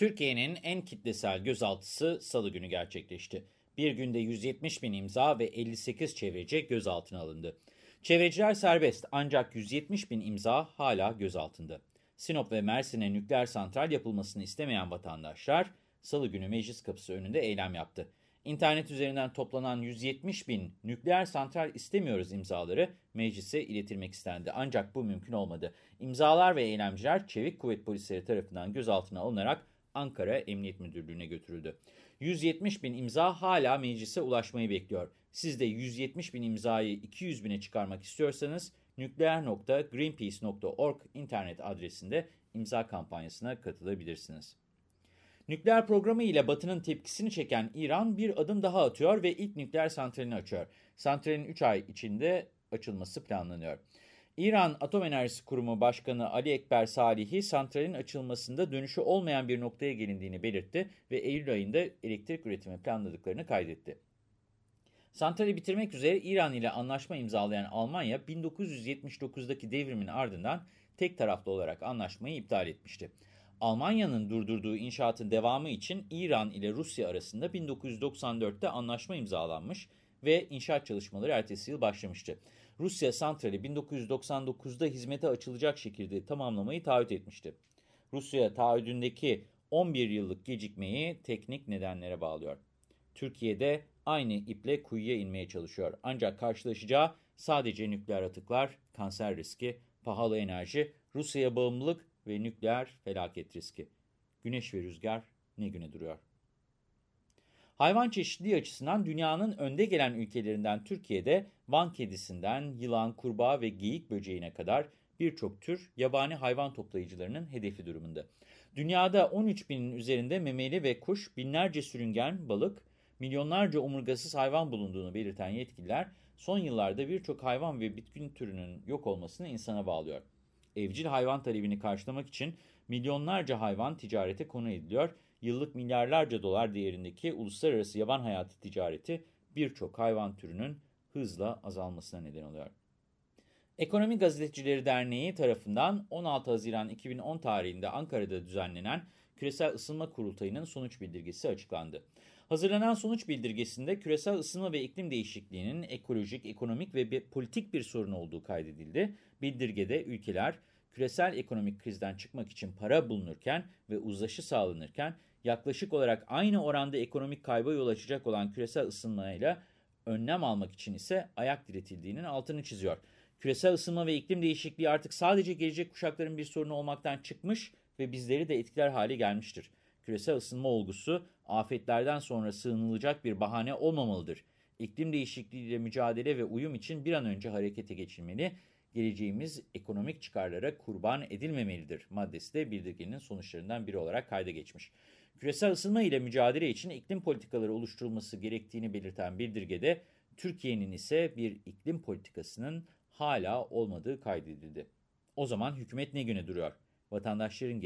Türkiye'nin en kitlesel gözaltısı salı günü gerçekleşti. Bir günde 170 bin imza ve 58 çevreci gözaltına alındı. Çevreciler serbest ancak 170 bin imza hala gözaltında. Sinop ve Mersin'e nükleer santral yapılmasını istemeyen vatandaşlar salı günü meclis kapısı önünde eylem yaptı. İnternet üzerinden toplanan 170 bin nükleer santral istemiyoruz imzaları meclise iletilmek istendi. Ancak bu mümkün olmadı. İmzalar ve eylemciler Çevik Kuvvet Polisleri tarafından gözaltına alınarak Ankara Emniyet Müdürlüğü'ne götürüldü. 170 bin imza hala meclise ulaşmayı bekliyor. Siz de 170 bin imzayı 200 bine çıkarmak istiyorsanız nükleer.greenpeace.org internet adresinde imza kampanyasına katılabilirsiniz. Nükleer programı ile Batı'nın tepkisini çeken İran bir adım daha atıyor ve ilk nükleer santralini açıyor. Santralin 3 ay içinde açılması planlanıyor. İran Atom Enerjisi Kurumu Başkanı Ali Ekber Salihi, santralin açılmasında dönüşü olmayan bir noktaya gelindiğini belirtti ve Eylül ayında elektrik üretimi planladıklarını kaydetti. Santrali bitirmek üzere İran ile anlaşma imzalayan Almanya, 1979'daki devrimin ardından tek taraflı olarak anlaşmayı iptal etmişti. Almanya'nın durdurduğu inşaatın devamı için İran ile Rusya arasında 1994'te anlaşma imzalanmış ve inşaat çalışmaları ertesi yıl başlamıştı. Rusya santrali 1999'da hizmete açılacak şekilde tamamlamayı taahhüt etmişti. Rusya taahhüdündeki 11 yıllık gecikmeyi teknik nedenlere bağlıyor. Türkiye'de aynı iple kuyuya inmeye çalışıyor. Ancak karşılaşacağı sadece nükleer atıklar, kanser riski, pahalı enerji, Rusya'ya bağımlılık ve nükleer felaket riski. Güneş ve rüzgar ne güne duruyor. Hayvan çeşitliliği açısından dünyanın önde gelen ülkelerinden Türkiye'de Van kedisinden yılan, kurbağa ve geyik böceğine kadar birçok tür yabani hayvan toplayıcılarının hedefi durumunda. Dünyada 13 binin üzerinde memeli ve kuş, binlerce sürüngen, balık, milyonlarca omurgasız hayvan bulunduğunu belirten yetkililer, son yıllarda birçok hayvan ve bitkin türünün yok olmasını insana bağlıyor. Evcil hayvan talebini karşılamak için milyonlarca hayvan ticarete konu ediliyor. Yıllık milyarlarca dolar değerindeki uluslararası yaban hayatı ticareti birçok hayvan türünün hızla azalmasına neden oluyor. Ekonomi Gazetecileri Derneği tarafından 16 Haziran 2010 tarihinde Ankara'da düzenlenen Küresel Isınma Kurultayı'nın sonuç bildirgesi açıklandı. Hazırlanan sonuç bildirgesinde küresel ısınma ve iklim değişikliğinin ekolojik, ekonomik ve politik bir sorun olduğu kaydedildi. Bildirgede ülkeler küresel ekonomik krizden çıkmak için para bulunurken ve uzlaşı sağlanırken yaklaşık olarak aynı oranda ekonomik kayba yol açacak olan küresel ısınmayla önlem almak için ise ayak diretildiğinin altını çiziyor. Küresel ısınma ve iklim değişikliği artık sadece gelecek kuşakların bir sorunu olmaktan çıkmış ve bizleri de etkiler hale gelmiştir. Küresel ısınma olgusu afetlerden sonra sığınılacak bir bahane olmamalıdır. İklim değişikliğiyle mücadele ve uyum için bir an önce harekete geçilmeli, geleceğimiz ekonomik çıkarlara kurban edilmemelidir maddesi de bildirgenin sonuçlarından biri olarak kayda geçmiş. Küresel ısınma ile mücadele için iklim politikaları oluşturulması gerektiğini belirten bildirgede, Türkiye'nin ise bir iklim politikasının hala olmadığı kaydedildi. O zaman hükümet ne güne duruyor? Vatandaşların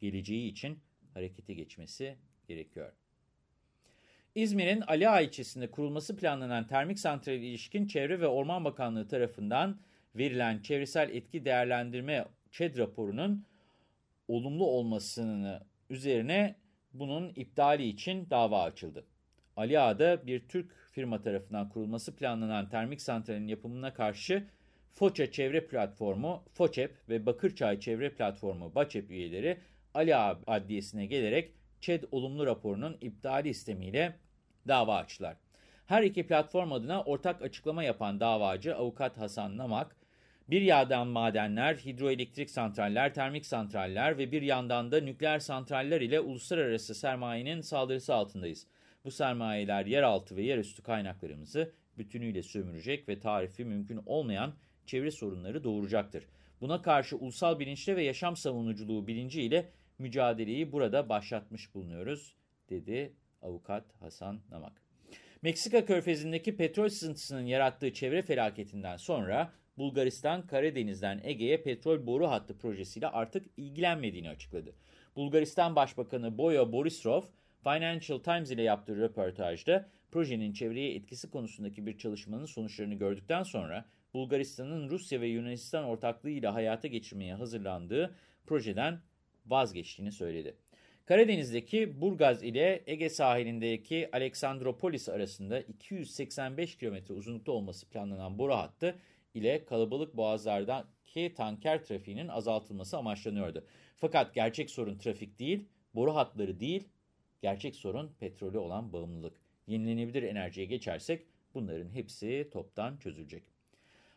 geleceği için harekete geçmesi gerekiyor. İzmir'in Ali Ağa ilçesinde kurulması planlanan termik santrale ilişkin Çevre ve Orman Bakanlığı tarafından verilen çevresel etki değerlendirme ÇED raporunun olumlu olmasını üzerine bunun iptali için dava açıldı. Ali Ağa'da bir Türk firma tarafından kurulması planlanan termik santralin yapımına karşı Foça Çevre Platformu, FOÇEP ve Bakırçay Çevre Platformu, BAÇEP üyeleri Ali Ağa Adliyesi'ne gelerek ÇED olumlu raporunun iptali istemiyle dava açtılar. Her iki platform adına ortak açıklama yapan davacı avukat Hasan Namak, bir yandan madenler, hidroelektrik santraller, termik santraller ve bir yandan da nükleer santraller ile uluslararası sermayenin saldırısı altındayız. Bu sermayeler yeraltı ve yerüstü kaynaklarımızı bütünüyle sömürecek ve tarifi mümkün olmayan çevre sorunları doğuracaktır. Buna karşı ulusal bilinçle ve yaşam savunuculuğu bilinciyle mücadeleyi burada başlatmış bulunuyoruz, dedi Avukat Hasan Namak. Meksika körfezindeki petrol sızıntısının yarattığı çevre felaketinden sonra Bulgaristan Karadeniz'den Ege'ye petrol boru hattı projesiyle artık ilgilenmediğini açıkladı. Bulgaristan Başbakanı Boya Borisov, Financial Times ile yaptığı röportajda projenin çevreye etkisi konusundaki bir çalışmanın sonuçlarını gördükten sonra Bulgaristan'ın Rusya ve Yunanistan ortaklığıyla hayata geçirmeye hazırlandığı projeden vazgeçtiğini söyledi. Karadeniz'deki Burgaz ile Ege sahilindeki Aleksandropolis arasında 285 kilometre uzunlukta olması planlanan boru hattı ile kalabalık boğazlardaki tanker trafiğinin azaltılması amaçlanıyordu. Fakat gerçek sorun trafik değil, boru hatları değil, gerçek sorun petrolü olan bağımlılık. Yenilenebilir enerjiye geçersek bunların hepsi toptan çözülecek.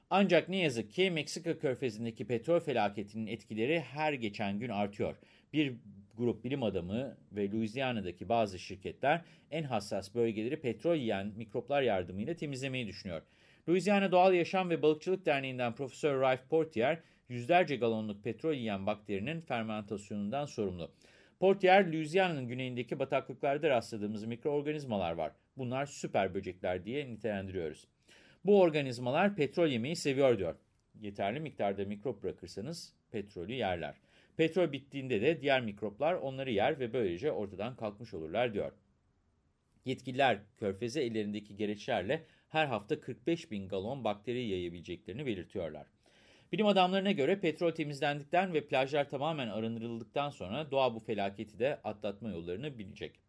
Ancak ne yazık ki Meksika körfezindeki petrol felaketinin etkileri her geçen gün artıyor. Bir grup bilim adamı ve Louisiana'daki bazı şirketler en hassas bölgeleri petrol yiyen mikroplar yardımıyla temizlemeyi düşünüyor. Louisiana Doğal Yaşam ve Balıkçılık Derneği'nden Profesör Ralph Portier, yüzlerce galonluk petrol yiyen bakterinin fermentasyonundan sorumlu. Portier, Louisiana'nın güneyindeki bataklıklarda rastladığımız mikroorganizmalar var. Bunlar süper böcekler diye nitelendiriyoruz. Bu organizmalar petrol yemeyi seviyor diyor. Yeterli miktarda mikrop bırakırsanız petrolü yerler. Petrol bittiğinde de diğer mikroplar onları yer ve böylece ortadan kalkmış olurlar diyor. Yetkililer körfeze ellerindeki gereçlerle her hafta 45 bin galon bakteri yayabileceklerini belirtiyorlar. Bilim adamlarına göre petrol temizlendikten ve plajlar tamamen arındırıldıktan sonra doğa bu felaketi de atlatma yollarını bilecek.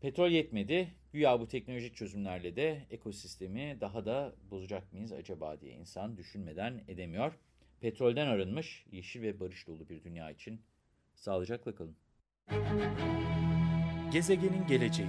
Petrol yetmedi, güya bu teknolojik çözümlerle de ekosistemi daha da bozacak mıyız acaba diye insan düşünmeden edemiyor. Petrolden arınmış, yeşil ve barış dolu bir dünya için sağlıcakla kalın. Gezegenin geleceği